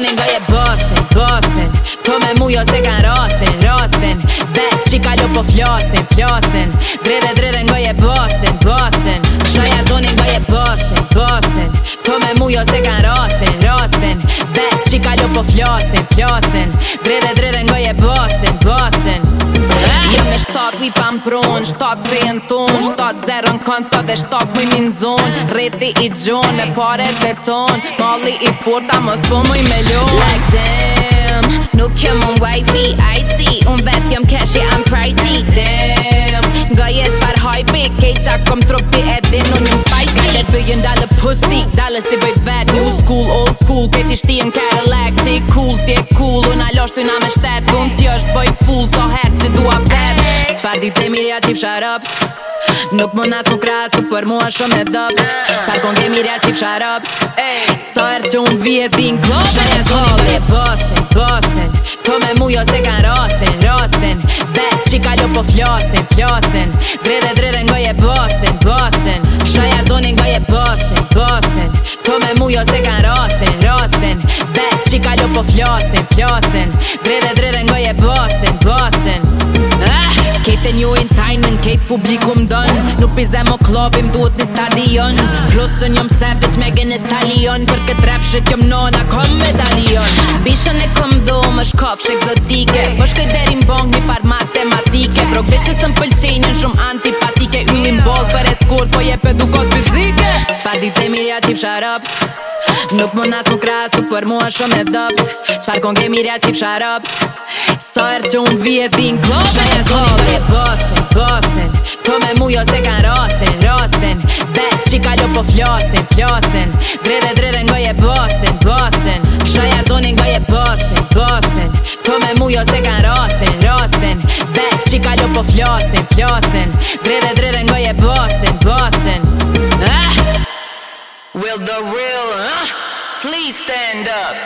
shkonin nga je bosin, bosin Këto me mu jo se kan rasin, rasin Bec që po flasin, flasin Drede, drede nga je bosin, bosin Shaja zonin nga je bosin, bosin Këto me mu jo se kan rasin, rasin Bec po Drede, nga je prun Shtot trien tun Shtot zerën konto dhe shtot mëj min zonë Rriti i gjonë, me pare të tonë Mali i furta më s'po mëj me lun Like damn Nuk jam on wifey I see Un vet jam cash yeah I'm pricey Damn Nga jes far hajpi Kejqa kom trupi e din un jam spicy Dhe bëjën dalë pussy Dalë si bëj vet New school, old school Këti shti në Cadillac Ti cool, si e cool Un alosht shtu na me shtet Un është bëj full So her si dua bet di të mirja qip sharap Nuk më nas më kras, nuk për mua shumë e dop Qfar kon të mirja qip sharap Sa erë që unë vje din klop e të një le bosen, bosen Ko po me mu jo se kan rosen, rosen Bet që ka jo po flosen, flosen Dredhe, dredhe ngoj e bosen, bosen po flasin, flasin Drede, drede nga je basin, basin ah! Kejtë një in tajnën, kejt publiku më dënë Nuk pizem o klopim, duhet një stadion Plusën jom se veç me gjenë stalion Për këtë rap shët jom nona, kom medalion Bishën e kom do, më shkof shë egzotike Pëshkoj po deri më bong një par matematike Pro këtë që sëm shumë antipatike Yllim bol për e skur, po je dukot fizike Pa ditë e mirja qip sharap Pa ditë e mirja qip sharap Nuk mund as mu rast, nuk për mua shumë e dopt Qfar kon ke mirja si Sa erë që unë vje din klopë Shë një zoni ka e bosen, bosen Këto po me mu jo se kan rosen, rosen Bet që kalo po flosen, flosen Drede, drede nga je bosen, bosen Shë një zoni nga je bosen, bosen Këto po me mu jo se kan rosen, rosen Bet që kalo po flosen, flosen Drede, drede nga je bosen the real, Please stand up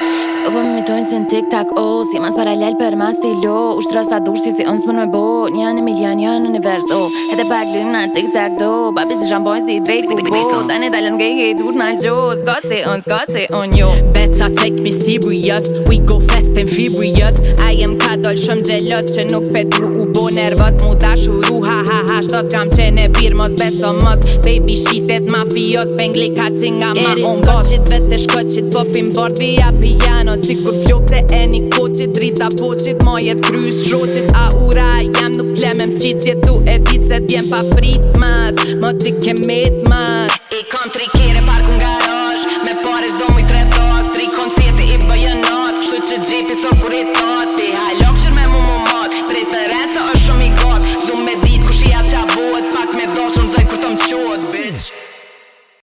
Të bëmë po mitojnë si në tiktak o oh, Si mas paralel për mas t'i lo U shtra sa dursi si ëns mën me bo Një në milion, një në univers o oh, Hete pak lëmë në tiktak do Babi si shamboj si drejt ku bo Ta në dalën gej gej dur në gjo Ska se ëns, ska se ën jo Better take me serious We go fast and furious I am good dalë shumë gjelot që nuk pe u bo nervos Mu da shuru ha ha ha shtos kam qene bir mos beso mos Baby shitet mafios pengli ka cinga ma ongos Eri skoqit vete shkoqit popin bord via piano Si kur flok e një koqit drita poqit ma jet krys shroqit A ura jam nuk tlemem qit si e tu e dit se t'jem pa prit mas Ma t'i kemet mas I kontri